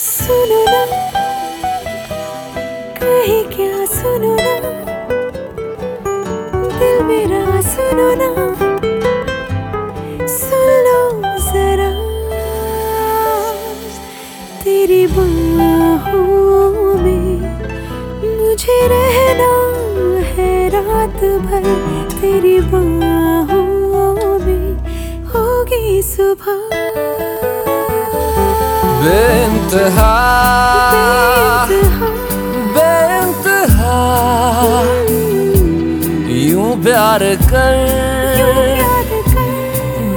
सुनो ना। कहीं क्या सुनो ना। दिल मेरा सुनो ना। सुन लो जरा। तेरी बाहों में मुझे रहना है रात भर। तेरी बाहों में होगी सुबह। बेइंतहा बेइंतहा यूँ प्यार कर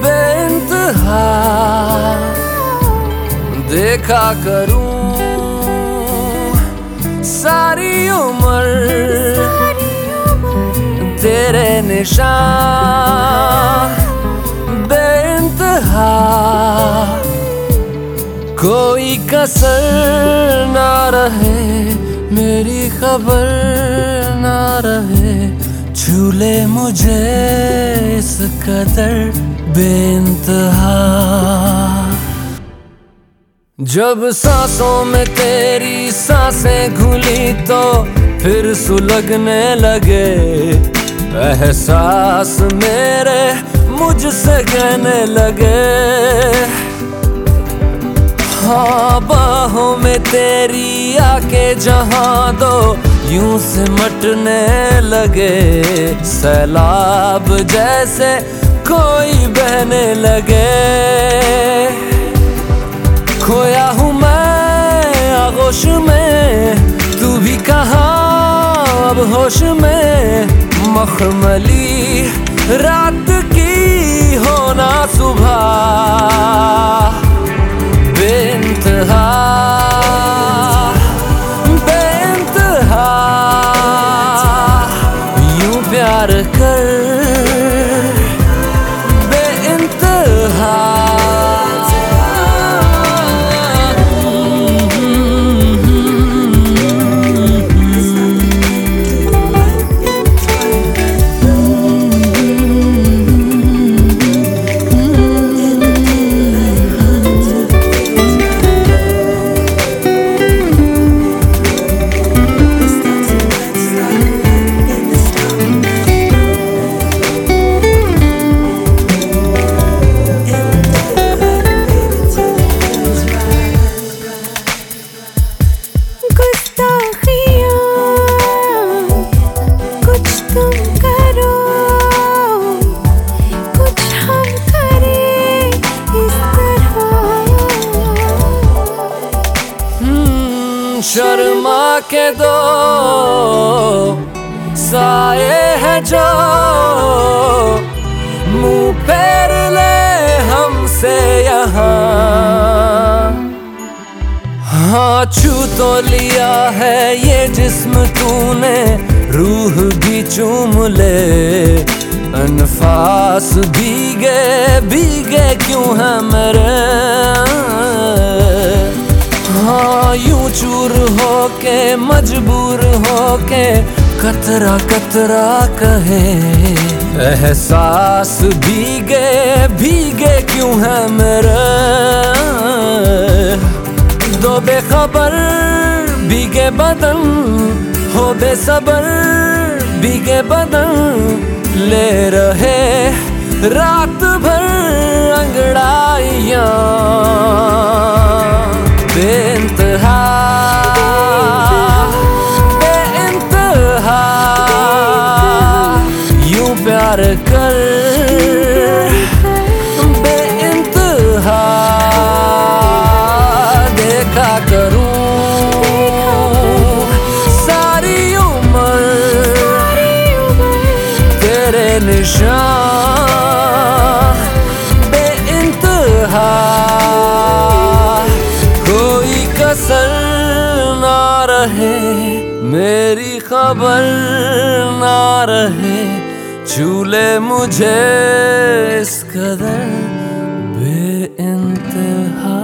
बेइंतहा देखा करूँ सारी उम्र तेरे निशान कोई कसर ना रहे, मेरी खबर ना रहे। झूले मुझे इस कदर जब सांसों में तेरी साँसें घुली तो फिर सुलगने लगे। एहसास मेरे मुझसे कहने लगे। हाँ बाहों में तेरी आके जहाँ दो यूँ से मटने लगे, सैलाब जैसे कोई बहने लगे। खोया हूँ मैं आगोश में, तू भी कहा अब होश में। मखमली रात की होना सुबह। यूँ प्यार कर शर्मा के दो साए है जो मुँह फेर ले हमसे यहाँ। हाँ छू तो लिया है ये जिस्म तूने, रूह भी चूम ले, अनफास भीगे भीगे क्यों है मेरे? हाँ चूर होके, मजबूर होके, कतरा कतरा कहे। एहसास भीगे भीगे क्यों है मेरे? दो बेखबर, भीगे बदन, हो बेसबर, भीगे बदन, ले रहे रात भर। प्यार कर बेइंतहा देखा करूँ सारी उम्र तेरे निशान बेइंतहा। कोई कसर ना रहे, मेरी खबर ना रहे झूले मुझे इस कदर बेइंतहा।